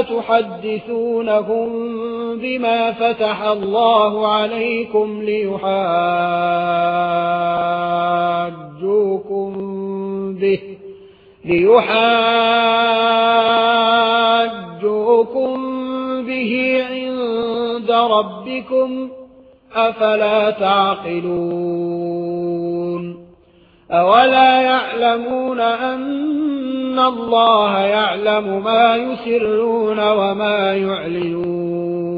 أتحدثونهم بما فتح الله عليكم ليحاجوكم به ليحاجوكم به عند ربكم أفلا تعقلون أولا يعلمون أن الله يعلم ما يسرون وما يعلنون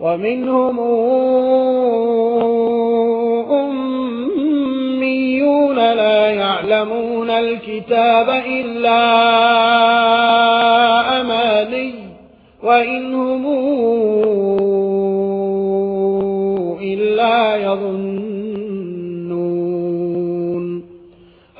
ومنهم أميون لا يعلمون الكتاب إلا أماني وإنهم إلا يظنون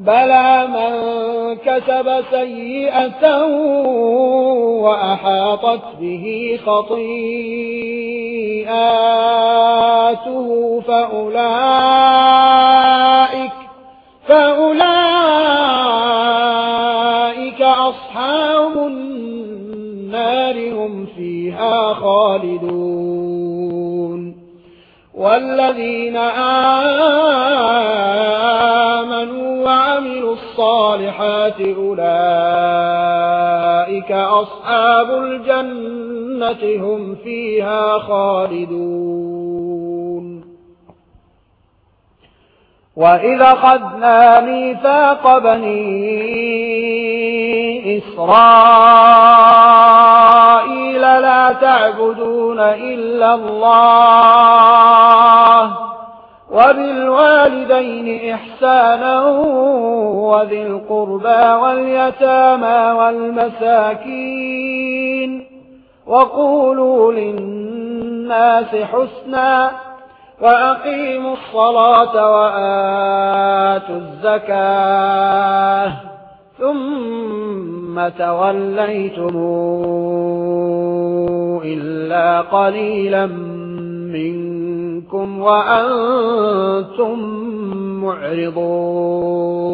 بلى من كسب سيئة وأحاطت به خطيئاته فأولئك فأولئك أصحاب النار هم فيها خالدون والذين آمنوا وعملوا الصالحات أولئك أصحاب الجنة هم فيها خالدون وإذا خذنا ميثاق بني إسرائيل لا تعبدون إلا الله وبالوالدين إحسانا وذي القربى واليتامى والمساكين وقولوا للناس حسنا وأقيموا الصلاة وآتوا الزكاة ثم توليتم إلا قليلا منكم منكم وأنتم معرضون.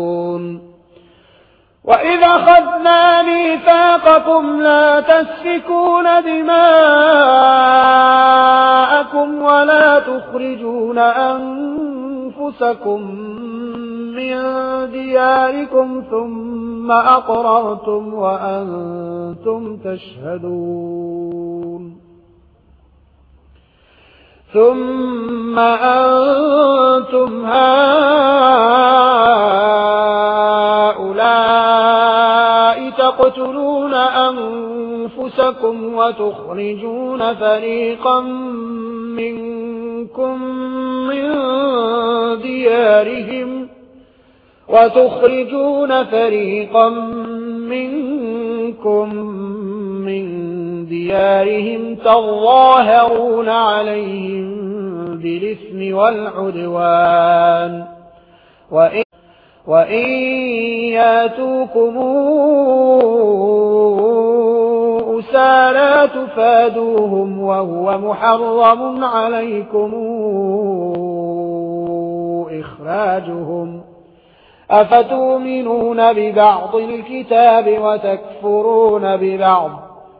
وإذا خذنا ميثاقكم لا تسفكون دماءكم ولا تخرجون أنفسكم من دياركم ثم أقررتم وأنتم تشهدون. ثم أنتم هؤلاء تقتلون أنفسكم وتخرجون فريقا منكم من ديارهم وتخرجون فريقا منكم من ديارهم تظاهرون عليهم بالإثم والعدوان. وإن, وإن ياتوكم حتى لا تفادوهم وهو محرم عليكم إخراجهم. أفتؤمنون ببعض الكتاب وتكفرون ببعض؟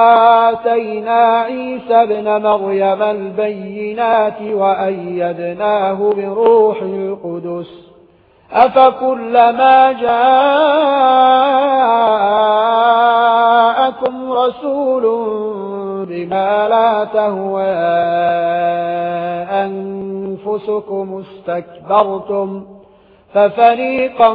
وآتينا عيسى بن مريم البينات وأيدناه بروح القدس أفكلما جاءكم رسول بما لا تهوى أنفسكم استكبرتم ففريقا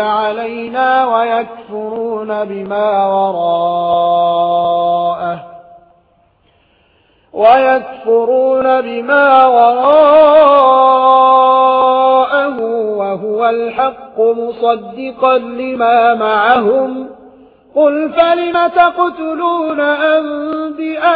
علينا ويكفرون بما وراءه ويكفرون بما وراءه وهو الحق مصدقا لما معهم قل فلم تقتلون أنبئاء